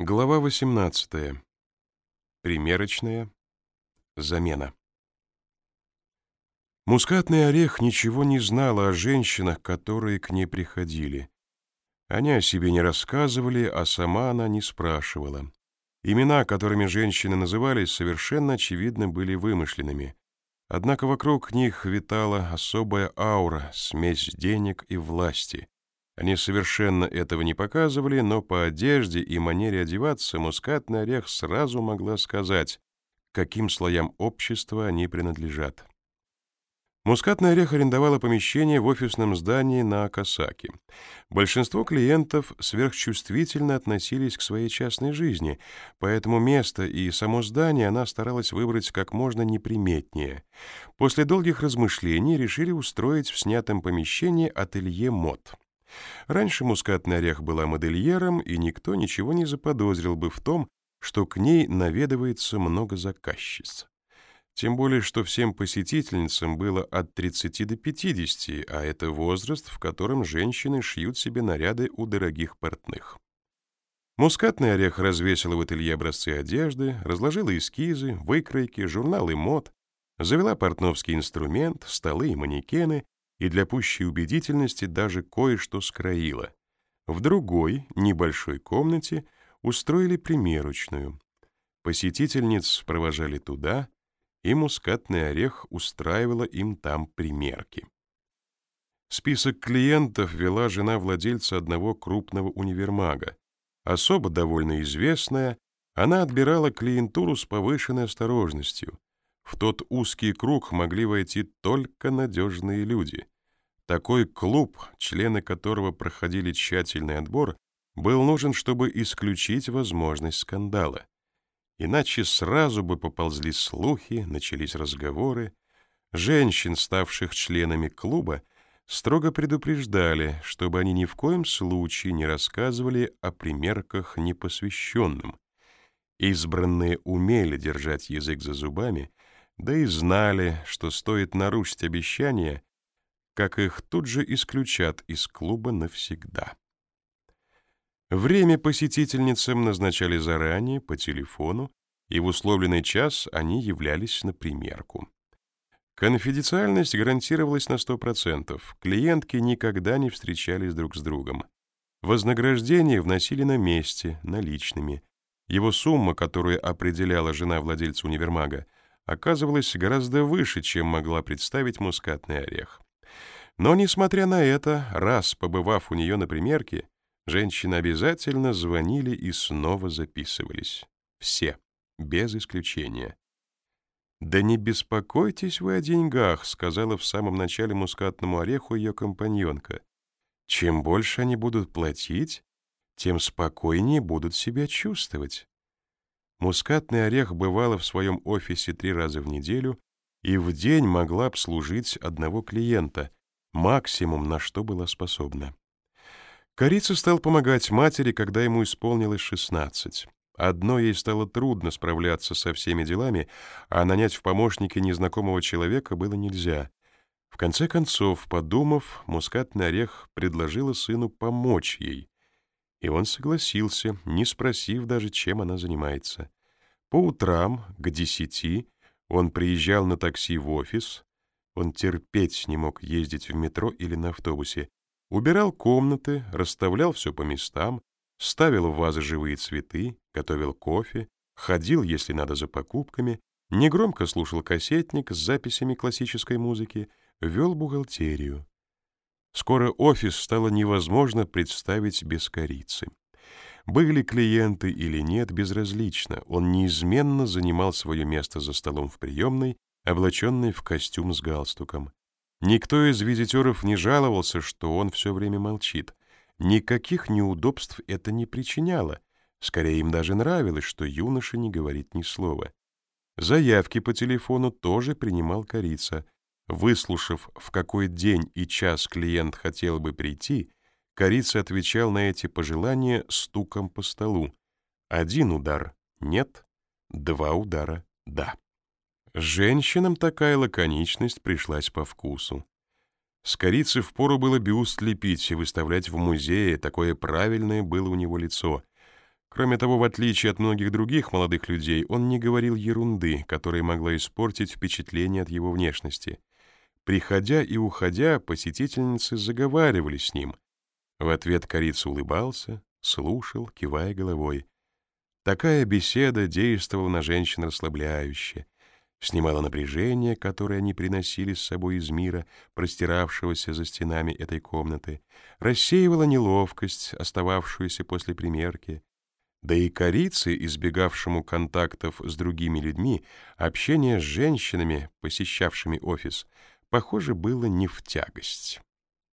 Глава 18. Примерочная. Замена. Мускатный орех ничего не знала о женщинах, которые к ней приходили. Они о себе не рассказывали, а сама она не спрашивала. Имена, которыми женщины назывались, совершенно очевидно были вымышленными. Однако вокруг них витала особая аура, смесь денег и власти. Они совершенно этого не показывали, но по одежде и манере одеваться мускатный орех сразу могла сказать, каким слоям общества они принадлежат. Мускатный орех арендовала помещение в офисном здании на Акасаке. Большинство клиентов сверхчувствительно относились к своей частной жизни, поэтому место и само здание она старалась выбрать как можно неприметнее. После долгих размышлений решили устроить в снятом помещении ателье мод. Раньше мускатный орех была модельером, и никто ничего не заподозрил бы в том, что к ней наведывается много заказчиц. Тем более, что всем посетительницам было от 30 до 50, а это возраст, в котором женщины шьют себе наряды у дорогих портных. Мускатный орех развесила в ателье образцы одежды, разложила эскизы, выкройки, журналы мод, завела портновский инструмент, столы и манекены и для пущей убедительности даже кое-что скроила. В другой, небольшой комнате устроили примерочную. Посетительниц провожали туда, и мускатный орех устраивала им там примерки. Список клиентов вела жена владельца одного крупного универмага. Особо довольно известная, она отбирала клиентуру с повышенной осторожностью. В тот узкий круг могли войти только надежные люди. Такой клуб, члены которого проходили тщательный отбор, был нужен, чтобы исключить возможность скандала. Иначе сразу бы поползли слухи, начались разговоры. Женщин, ставших членами клуба, строго предупреждали, чтобы они ни в коем случае не рассказывали о примерках непосвященным. Избранные умели держать язык за зубами, да и знали, что стоит нарушить обещание, как их тут же исключат из клуба навсегда. Время посетительницам назначали заранее, по телефону, и в условленный час они являлись на примерку. Конфиденциальность гарантировалась на 100%, клиентки никогда не встречались друг с другом. Вознаграждение вносили на месте, наличными. Его сумма, которую определяла жена владельца универмага, оказывалась гораздо выше, чем могла представить мускатный орех. Но, несмотря на это, раз побывав у нее на примерке, женщины обязательно звонили и снова записывались. Все, без исключения. «Да не беспокойтесь вы о деньгах», — сказала в самом начале мускатному ореху ее компаньонка. «Чем больше они будут платить, тем спокойнее будут себя чувствовать». Мускатный орех бывала в своем офисе три раза в неделю и в день могла обслужить одного клиента — максимум, на что была способна. Корица стал помогать матери, когда ему исполнилось 16. Одно ей стало трудно справляться со всеми делами, а нанять в помощники незнакомого человека было нельзя. В конце концов, подумав, мускатный орех предложила сыну помочь ей. И он согласился, не спросив даже, чем она занимается. По утрам, к десяти, он приезжал на такси в офис, он терпеть не мог ездить в метро или на автобусе. Убирал комнаты, расставлял все по местам, ставил в вазы живые цветы, готовил кофе, ходил, если надо, за покупками, негромко слушал кассетник с записями классической музыки, вел бухгалтерию. Скоро офис стало невозможно представить без корицы. Были клиенты или нет, безразлично, он неизменно занимал свое место за столом в приемной облаченный в костюм с галстуком. Никто из визитеров не жаловался, что он все время молчит. Никаких неудобств это не причиняло. Скорее, им даже нравилось, что юноша не говорит ни слова. Заявки по телефону тоже принимал корица. Выслушав, в какой день и час клиент хотел бы прийти, корица отвечал на эти пожелания стуком по столу. Один удар — нет, два удара — да. Женщинам такая лаконичность пришлась по вкусу. С корицы впору было бюст лепить и выставлять в музее, такое правильное было у него лицо. Кроме того, в отличие от многих других молодых людей, он не говорил ерунды, которая могла испортить впечатление от его внешности. Приходя и уходя, посетительницы заговаривали с ним. В ответ корица улыбался, слушал, кивая головой. Такая беседа действовала на женщин расслабляюще, снимала напряжение, которое они приносили с собой из мира, простиравшегося за стенами этой комнаты, рассеивала неловкость, остававшуюся после примерки. Да и корице, избегавшему контактов с другими людьми, общение с женщинами, посещавшими офис, похоже, было не в тягость.